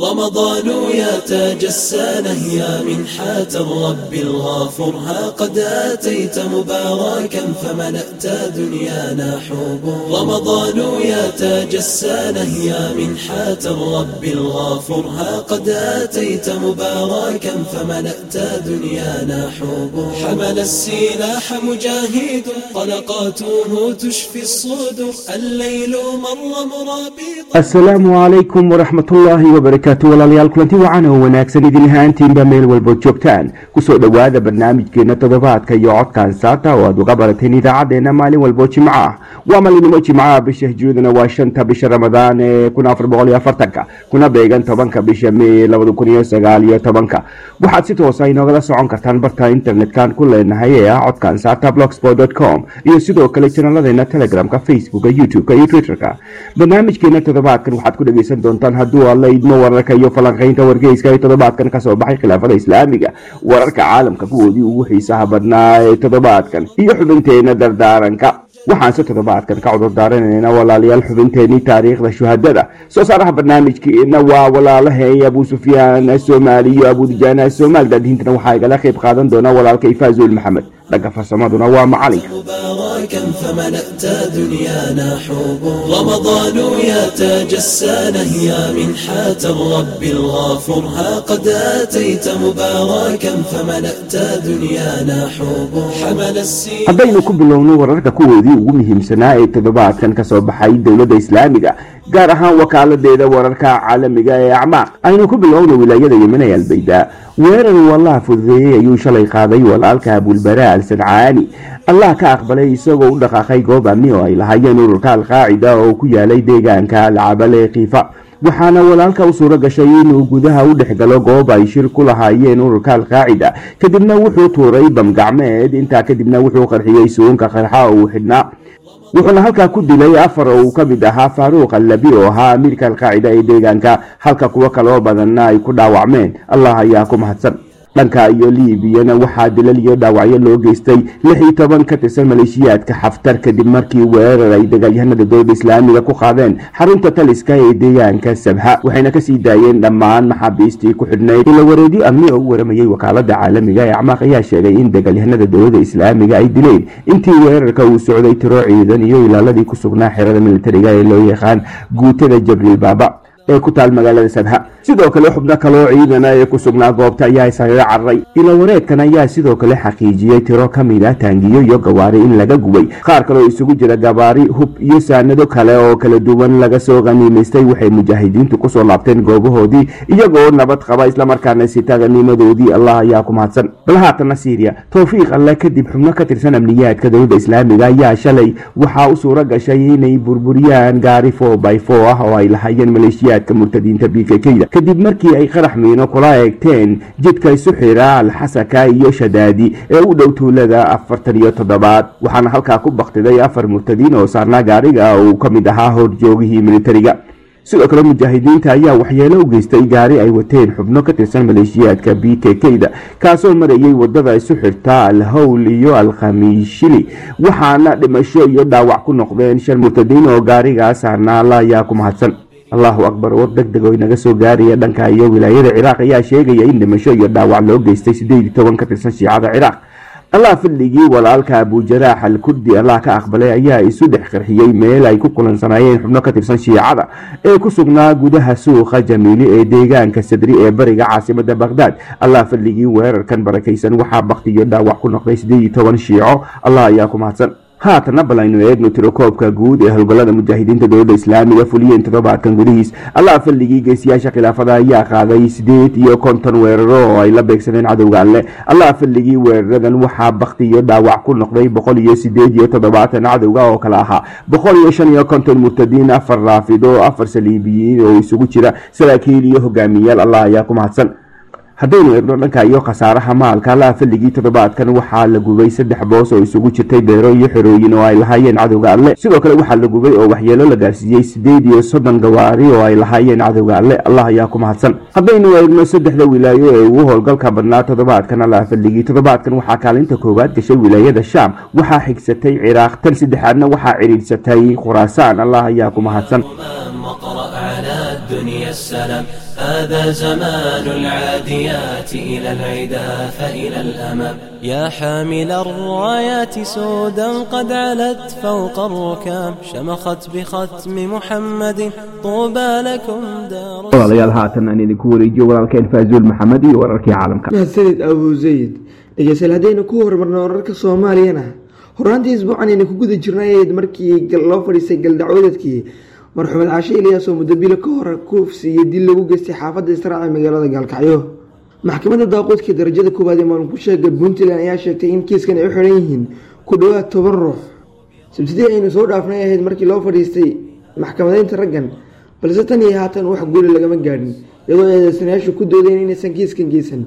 رمضان يا تاج السنة يا منحة الرب الغافر. ها قد آتيت مباركا فملأت دنيانا حب رمضان يا تاج السنة يا منحة الرب الغافر. ها قد آتيت مباركا فملأت دنيانا حب حمل السلاح مجاهد طلقاته تشفي الصدور الليل مر مرابيض asalaamu calaykum waraxmatullaahi wabarakaatu walaalayaal kulanti wacan oo wanaagsan idin ahaantiinba meel walbood joogtaan. Kusoo dhowaada barnaamijkeena toddobaadka iyo codkan saata oo aad uga barateen idaacadeena maalin walboo jimco ah. Waa maalinimo jimcaha bisha hijriyaduna waa shanta bisha ramadaan ee kun afar boqol iyo afartanka kuna beegan tobanka bisha may labada kun iyo sagaal iyo tobanka waxaad si toosa inoogala socon kartaan barta internetkan ku leenahay ee ah codkan saata blogsport com iyo sidoo kale janaaladeena telegramka facebooka youtube-ka iyo twitterka. Barnaamijkeena toddobaadkan waxaad ku dhegeysan doontaan hadduu alla idmo wararka iyo falanqaynta wargeyska ee toddobaadkan ka soo baxay khilaafada islaamiga. Wararka caalamka kuwoodii ugu xiisaha badnaa ee toddobaadkan iyo xubinteena dardaaranka waxaanse toddobaadkan ka cudur daaranaynaa walaalayaal xubinteenii taariikhda shuhadada soo saaraha barnaamijkeena waa walaalahay abu sufyaan soomaali iyo abudijaana soomaal daadihintana waxaa igala qayb qaadan doona walaalka ifaazuul maxamed dhanka farsamaduna waa macalinka haddaynu ku bilowno wararka kuwoodii ugu muhiimsanaa ee toddobaadkan ka soo baxay dowladda islaamiga gaar ahaan wakaaladeeda wararka caalamiga ah ee acmaaq aynu ku bilowno wilaayada yemen ee albayda weerar uu allah fududeeyey ayuu shalay qaaday walaalka abulbaraa al sadcaani allah ka aqbalay isagoo u dhaqaaqay goob amni oo ay lahaayeen ururka alqaacida oo ku yaalay deegaanka alcabal ee kiifa waxaana walaalka u suuro gashay inuu gudaha u dhex galo goob ay shir ku lahaayeen ururka alqaacida. Kadibna wuxuu tuuray bamgacmeed intaa kadibna wuxuu qarxiyey suunka qarxa oo uu xidhnaa wuxuuna halkaa ku dilay afar oo uu ka mid ahaa faaruuq allabi oo ahaa amiirka alqaacida ee deegaanka halka kuwo kaloo badanna ay ku dhaawacmeen. Allah ayaa ku mahadsan dhanka iyo liibiyana waxaa dilal iyo dhaawacyo loo geystay lix iyo toban ka tirsan maleeshiyaadka xaftar kadib markii weerar ay dagaalyahanada dowladda islaamiga ku qaadeen xarunta taliska ee deegaanka sabha waxayna ka sii daayeen dhammaan maxaabiistii ku xidhnayd. Ila wareedyo amni oo u waramayey wakaalada caalamiga ee acmaaq ayaa sheegay in dagaalyahanada dowladda islaamiga ay dileen. Intii weerarka uu socday tiro ciidan iyo ilaaladii ku sugnaa xerada militariga ee loo yaqaan guutada jabriil baaba ee ku taal magaalada sabha sidoo kale xubno kaloo ciidana ee ku sugnaa goobta ayaa isaga cararay ilo wareedkan ayaa sidoo kale xaqiijiyey tiro ka mid ah taangiyo iyo gawaari in laga gubay. Qaar kaloo isugu jira gabaari hub iyo saanado kale oo kala duwan laga soo qaniimaystay waxay mujaahidiintu ku soo laabteen goobahoodii iyagoo nabad qaba islamarkaana sita qaniimadoodii allah ayaa ku mahadsan. Bal haatana syriya towfiiq alle kadib xubno ka tirsan amniyaadka dowladda islaamiga ayaa shalay. Waxaa u suuro gashay inay burburiyaan gaari fo by fo ah oo ay lahaayeen maleeshiyaadka murtadiinta b k kda kadib markii ay qarax miino kula eegteen jidka isu xira alxasaka iyo shadaadi ee u dhow tuulada afartan iyo toddobaad. Waxaana halkaa ku baktiday afar murtadiin oo saarnaa gaariga uu ka mid ahaa horjoogihii militariga sidoo kale mujaahidiinta ayaa waxyeelo u geystay gaari ay wateen xubno ka tirsan maleeshiyaadka b k k-da kaasoo marayay waddada isu xirta alhowl iyo alkhamiishili. Waxaana dhimasho iyo dhaawac ku noqdeen shan murtadiin oo gaarigaa saarnaa alla ayaa ku mahadsan allahu akbar war deg deg oo inaga soo gaaraya dhanka iyo wilaayada ciraaq. Ayaa sheegaya in dhimasho iyo dhaawac loo geystay sideed iyo toban ka tirsan shiicada ciraaq. Allah fadligii walaalka abujaraax al kurdi allah ka aqbalay ayaa isu dhex qarxiyey meel ay ku kulansanaayeen xubno ka tirsan shiicada ee ku sugnaa gudaha suuqa jamiili ee deegaanka sadri ee bariga caasimada baqhdaad allah fadligii weerarkan barakaysan waxaa bakti iyo dhaawac ku noqday sideed iyo toban shiico. Allah ayaa ku mahadsan haatana bal aynu eegno tirokoobka guud ee howlgallada mujaahidiinta dowladda islaamiga fuliyeen toddobaadkan gudihiis. Allah fadligii geesiyaasha khilaafada ayaa qaaday sideed iyo konton weeraro oo ay la beegsadeen cadowga alle. Allah fadligii weeraradan waxaa bakti iyo dhaawac ku noqday boqol iyo sideed iyo toddobaatan cadowga oo kale ahaa. Boqol iyo shan iyo konton murtadiin afar raafido afar saliibiyiin oo isugu jira. Saraakiil iyo hogaamiyaal allah ayaa ku mahadsan haddaynu eegno dhanka iyo khasaaraha maalka allaha fadligii toddobaadkan waxaa la gubay saddex boos oo isugu jirtay beero iyo xerooyin oo ay lahaayeen cadowga alle sidoo kale waxaa la gubay oo waxyeelo la gaarsiiyey sideed iyo soddon gawaari oo ay lahaayeen cadowga alle allah ayaa ku mahadsan haddaynu eegno saddexda wilaayo ee ugu howlgalka badnaa toddobaadkan allaha fadligii toddobaadkan waxaa kaalinta koowaad gashay wilaayada shaam waxaa xigsatay ciraaq tan saddexaadna waxaa cidhiidhsatay khuraasaan allah ayaa ku mahadsan وقرأ على الدنيا السلام هذا زمان العاديات إلى العدا فإلى الأمام يا حامل الرايات سودا قد علت فوق الركام شمخت بختم محمد طوبى لكم دار walaalayaal haatan aan idinku wareejiyo walaalkeen faazuul maxamed iyo wararkii caalamka mahadsanid abu zayd dhegeystayaal haddaynu ku horumarno wararka soomaaliyana horaantii isbuucan aynu ku guda jirnay ayd markii loo fadhiistay galdacwadeedkii marxumed caashe ilyaas oo mudabilo ka hor kuufsi iyo dil lagu geystay xaafadda israac ee magaalada gaalkacyo maxkamadda daaqoodka darajada koowaad ee maamulkusheega puntland ayaa sheegtay in kiiskan ay u xiran yihiin ku dhowaad toban ruux. Sabtidii aynu soo dhaafnay ahayd markii loo fadhiistay maxkamadeynta raggan balse tan iyo haatan wax guuli lagama gaadhin iyadoo eedeysanayaashu ku doodeen inaysan kiiskan geysan.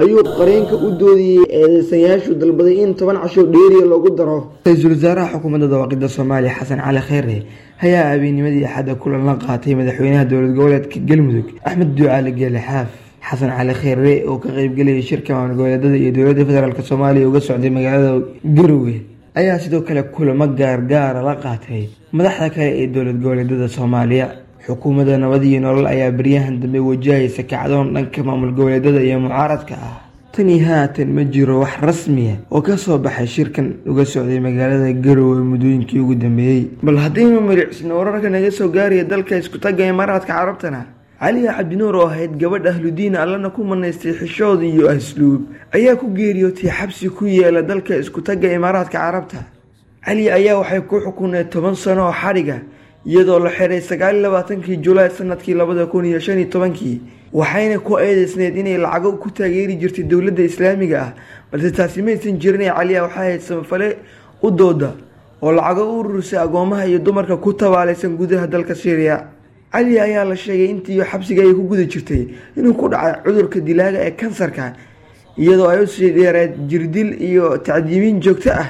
Ayuu qareenka u doodiyey eedeysanayaashu dalbaday in toban casho dheeriya loogu daro. Ra'iisul wasaaraha xukuumadda dawaaqida soomaaliya xasan cali kheyre ayaa habeennimadii axadda kulan la qaatay madaxweynaha dowlad goboleedka galmudug axmed ducaale geele xaaf xasan cali kheyre oo ka qeybgelayay shirka maamul goboleedada iyo dowladda federaalk soomaaliya uga socday magaalada garowe ayaa sidoo kale kulamo gaargaara la qaatay madaxda kale ee dowlad goboleedada soomaaliya. Xukuumadda nabad iyo nolol ayaa baryahan dambe wajahaysa kacdoon dhanka maamul goboleedada iyo mucaaradka ah. Tani haatan ma jiro wax rasmiya oo ka soo baxay shirkan uga socday magaalada garowe muddooyinkii ugu dambeeyey bal haddaynu milicsno wararka naga soo gaaraya dalka iskutagga imaaraadka carabtana caliya cabdinuur oo ahayd gabadh ahludiin allana ku manaystay xishood iyo asluub ayaa ku geeriyootay xabsi ku yeela dalka iskutagga imaaraadka carabta. Cali ayaa waxay ku xukuneed toban sano oo xadhiga iyadoo la xiray sagaal labaatankii julaay sannadkii labada kun iyo shan iyo tobankii waxayna ku eedeysneyd inay lacago ku taageeri jirtay dowladda islaamiga ah. Balse taasi maysan jirinay caliya waxay ahayd samafale u dooda oo lacago u ururisay agoomaha iyo dumarka ku tabaalaysan gudaha dalka syriya cali ayaa la sheegay intii xabsiga ay ku guda jirtay inuu ku dhacay cudurka dilaaga ee kansarka iyadoo ay u sii dheereed jirdil iyo tacdiimiin joogto ah.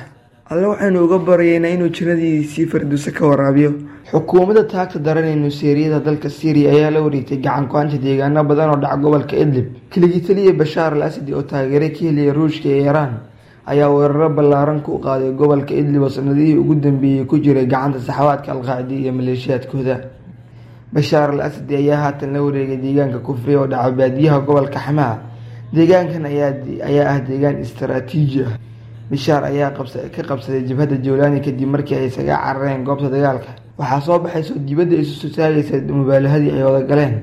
Alle waxaynu uga baryeynaa inuu jannadiisii farduuse ka waraabiyo. Xukuumadda taagta daran ee nuseeriyada dalka syriya ayaa la wareegtay gacan ku-anta deegaano badan oo dhaca gobolka idlib. Keligii taliya bashaar al asadi oo taageeray ka helaya ruushka ee iiraan ayaa weeraro ballaaran ku qaaday gobolka idlib oo sanadihii ugu dambeeyey ku jiray gacanta saxawaadka alqaacida iyo maleeshiyaadkooda bashaar al asadi ayaa haatan la wareegay deegaanka kufriya oo dhaca baadiyaha gobolka xamaa deegaankan ayaa ah deegaan istaraatiiji ah. Bishaar ayaa ka qabsaday jabhadda jowlaani kadib markii ay isaga carareen goobta dagaalka. Waxaa soo baxayso dibadda isu taagaysa mubaalahadii ay wada galeen.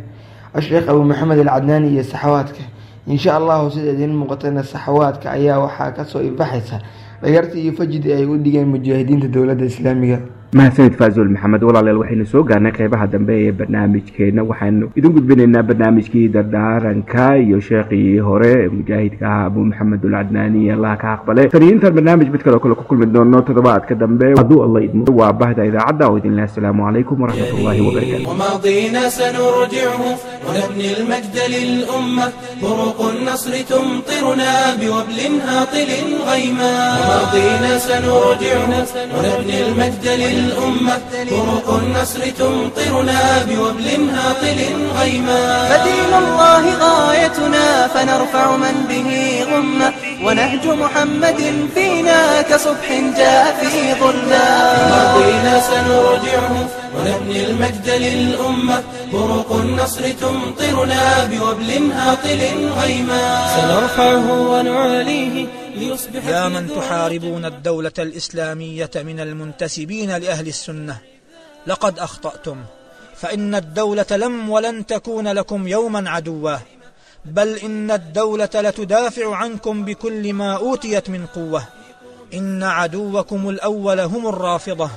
Asheekh abu maxamed al cadnaani iyo saxawaadka. Insha allahu sida idiin muuqatana saxawaadka ayaa waxaa ka soo ifaxaysa dhagartii iyo fajidii ay u dhigeen mujaahidiinta dowladda islaamiga ما سيد فازل محمد ولا للوحي نسوق أنا كيف هذا بيه برنامج كنا وحنا إذا قلت بيننا برنامج كي دردار أنكا يشقي هراء مجاهد كه محمد العدناني الله كعقبله ترى إنت البرنامج بتكلو كل كل من دون نوت ذبات كدم بيه عدو الله يدمر. وعبهد إذا عدا ودين السلام عليكم ورحمة الله وبركاته. وماضينا سنرجعه ونبني المجد للأمة. طرق النصر تمطرنا بوبل هاطل غيما ماضينا سنرجعه ونبني المجد للأمة. طرق النصر تمطرنا بوبل هاطل غيما فدين الله غايتنا فنرفع من به غمة. ونهج محمد فينا كصبح جاء في ظلمة ماضينا سنرجعه ونبني المجد للأمة. طرق النصر تمطرنا بوبل هاطل غيما سنرفعه ونعاليه ليصبح يا من تحاربون الدولة الإسلامية من المنتسبين لأهل السنة لقد أخطأتم. فإن الدولة لم ولن تكون لكم يوما عدوا بل إن الدولة لتدافع عنكم بكل ما أوتيت من قوة. إن عدوكم الأول هم الرافضة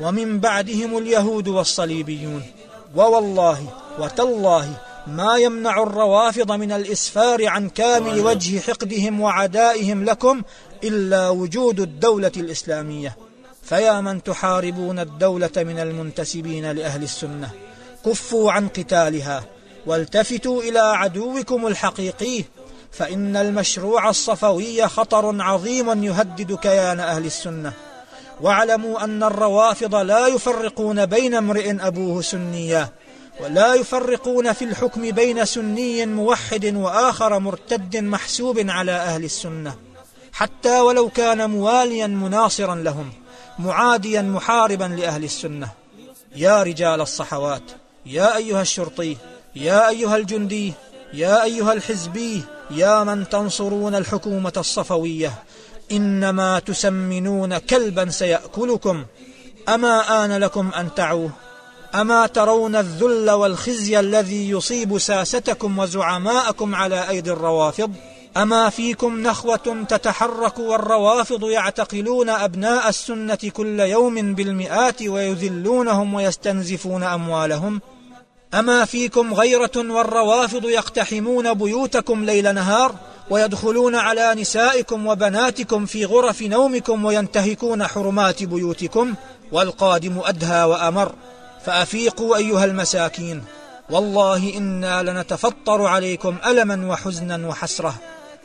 ومن بعدهم اليهود والصليبيون. ووالله وتالله ما يمنع الروافض من الإسفار عن كامل وجه حقدهم وعدائهم لكم إلا وجود الدولة الإسلامية. فيا من تحاربون الدولة من المنتسبين لأهل السنة. كفوا عن قتالها والتفتوا إلى عدوكم الحقيقي. فإن المشروع الصفوي خطر عظيم يهدد كيان أهل السنة. واعلموا أن الروافض لا يفرقون بين امرئ أبوه سنيا. ولا يفرقون في الحكم بين سني موحد وآخر مرتد محسوب على أهل السنة. حتى ولو كان مواليا مناصرا لهم معاديا محاربا لأهل السنة. يا رجال الصحوات يا أيها الشرطي يا أيها الجندي يا أيها الحزبي يا من تنصرون الحكومة الصفوية. إنما تسمنون كلبا سيأكلكم. أما آن لكم أن تعوه؟ أما ترون الذل والخزي الذي يصيب ساستكم وزعماءكم على أيدي الروافض؟ أما فيكم نخوة تتحرك والروافض يعتقلون أبناء السنة كل يوم بالمئات ويذلونهم ويستنزفون أموالهم؟ أما فيكم غيرة والروافض يقتحمون بيوتكم ليل نهار ويدخلون على نسائكم وبناتكم في غرف نومكم وينتهكون حرمات بيوتكم؟ والقادم أدهى وأمر. فأفيقوا أيها المساكين. والله إنا لنتفطر عليكم ألما وحزنا وحسرة.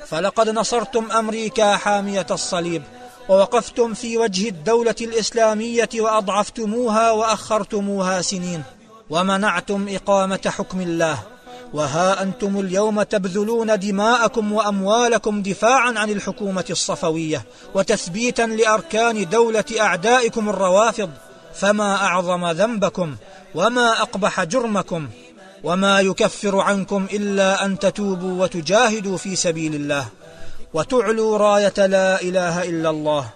فلقد نصرتم أمريكا حامية الصليب ووقفتم في وجه الدولة الإسلامية وأضعفتموها وأخرتموها سنين. ومنعتم إقامة حكم الله. وها أنتم اليوم تبذلون دماءكم وأموالكم دفاعا عن الحكومة الصفوية وتثبيتا لأركان دولة أعدائكم الروافض. فما أعظم ذنبكم وما أقبح جرمكم وما يكفر عنكم إلا أن تتوبوا وتجاهدوا في سبيل الله وتعلوا راية لا إله إلا الله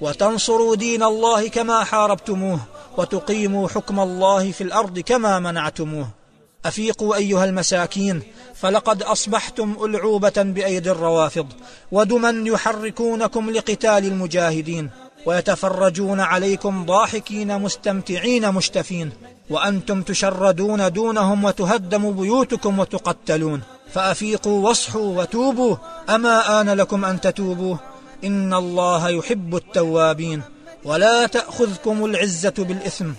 وتنصروا دين الله كما حاربتموه وتقيموا حكم الله في الأرض كما منعتموه أفيقوا أيها المساكين فلقد أصبحتم ألعوبة بأيدي الروافض ودما يحركونكم لقتال المجاهدين ويتفرجون عليكم ضاحكين مستمتعين مشتفين وأنتم تشردون دونهم وتهدم بيوتكم وتقتلون. فأفيقوا واصحوا وتوبوا أما آن لكم أن تتوبوا؟ إن الله يحب التوابين. ولا تأخذكم العزة بالإثم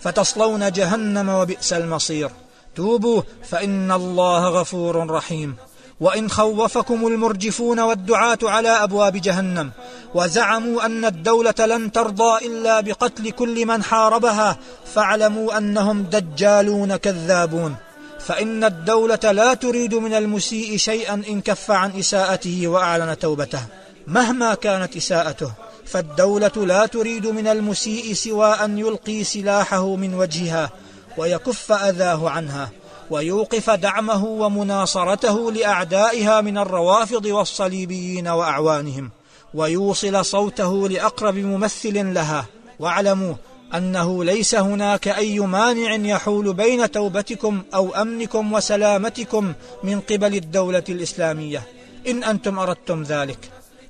فتصلون جهنم وبئس المصير. توبوا فإن الله غفور رحيم. وإن خوفكم المرجفون والدعاة على أبواب جهنم وزعموا أن الدولة لن ترضى إلا بقتل كل من حاربها فاعلموا أنهم دجالون كذابون. فإن الدولة لا تريد من المسيء شيئا إن كف عن إساءته وأعلن توبته. مهما كانت إساءته فالدولة لا تريد من المسيء سوى أن يلقي سلاحه من وجهها ويكف أذاه عنها. ويوقف دعمه ومناصرته لأعدائها من الروافض والصليبيين وأعوانهم ويوصل صوته لأقرب ممثل لها. واعلموا أنه ليس هناك أي مانع يحول بين توبتكم أو أمنكم وسلامتكم من قبل الدولة الإسلامية. إن أنتم أردتم ذلك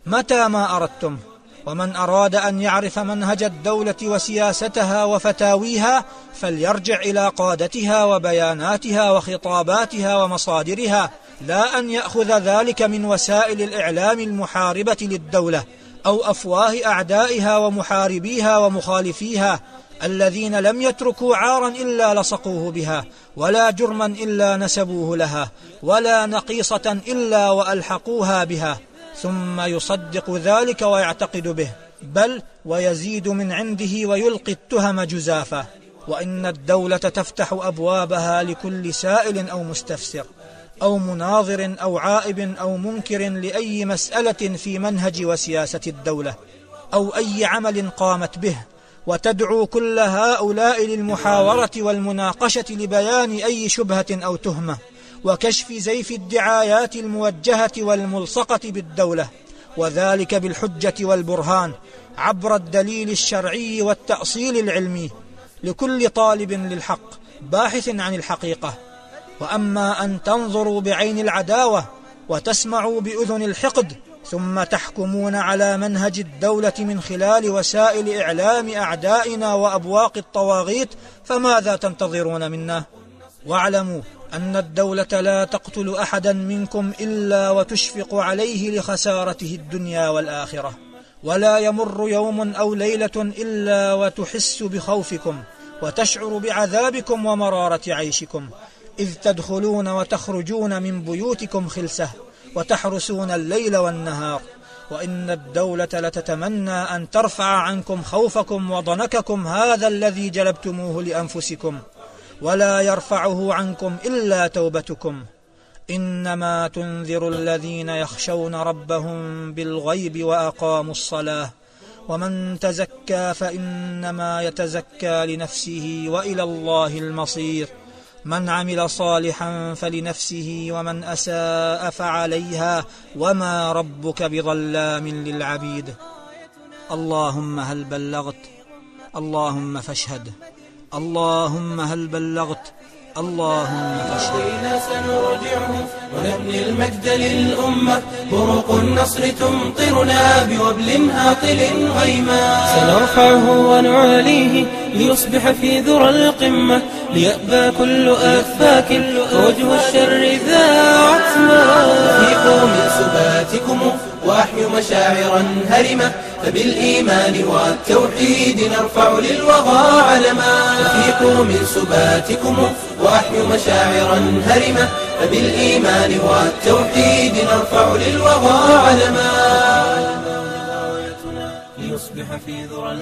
متى ما أردتم؟ ومن أراد أن يعرف منهج الدولة وسياستها وفتاويها فليرجع إلى قادتها وبياناتها وخطاباتها ومصادرها لا أن يأخذ ذلك من وسائل الإعلام المحاربة للدولة أو أفواه أعدائها ومحاربيها ومخالفيها الذين لم يتركوا عارا إلا لصقوه بها ولا جرما إلا نسبوه لها ولا نقيصة إلا وألحقوها بها. ثم يصدق ذلك ويعتقد به بل ويزيد من عنده ويلقي التهم جزافا. وإن الدولة تفتح أبوابها لكل سائل أو مستفسر أو مناظر أو عائب أو منكر لأي مسألة في منهج وسياسة الدولة أو أي عمل قامت به. وتدعو كل هؤلاء للمحاورة والمناقشة لبيان أي شبهة أو تهمة. وكشف زيف الدعايات الموجهة والملصقة بالدولة وذلك بالحجة والبرهان عبر الدليل الشرعي والتأصيل العلمي لكل طالب للحق باحث عن الحقيقة وأما أن تنظروا بعين العداوة وتسمعوا بأذن الحقد ثم تحكمون على منهج الدولة من خلال وسائل إعلام أعدائنا وأبواق الطواغيت فماذا تنتظرون منا؟ واعلموا أن الدولة لا تقتل أحدا منكم إلا وتشفق عليه لخسارته الدنيا والآخرة ولا يمر يوم أو ليلة إلا وتحس بخوفكم وتشعر بعذابكم ومرارة عيشكم إذ تدخلون وتخرجون من بيوتكم خلسة وتحرسون الليل والنهار وإن الدولة لتتمنى أن ترفع عنكم خوفكم وضنككم هذا الذي جلبتموه لأنفسكم. ولا يرفعه عنكم إلا توبتكم. إنما تنذر الذين يخشون ربهم بالغيب وأقاموا الصلاة. ومن تزكى فإنما يتزكى لنفسه وإلى الله المصير. من عمل صالحا فلنفسه ومن أساء فعليها. وما ربك بظلام للعبيد. اللهم هل بلغت؟ اللهم فاشهد. اللهم هل بلغت؟ اللهم ماضينا سنرجعه ونبني المجد للأمة. برق النصر تمطرنا بوبل هاطل غيما سنرفعه ونعاليه ليصبح في ذرى القمة. ليأبى كل أفاك وجه الشر ذا عتما فيقوا من سباتكم وأحيوا مشاعرا هرمة فبالإيمان والتوحيد نرفع للوغى علما. فيقوا من سباتكم وأحيوا مشاعرا هرمة فبالإيمان والتوحيد نرفع للوغى علما. ليصبح في ذرى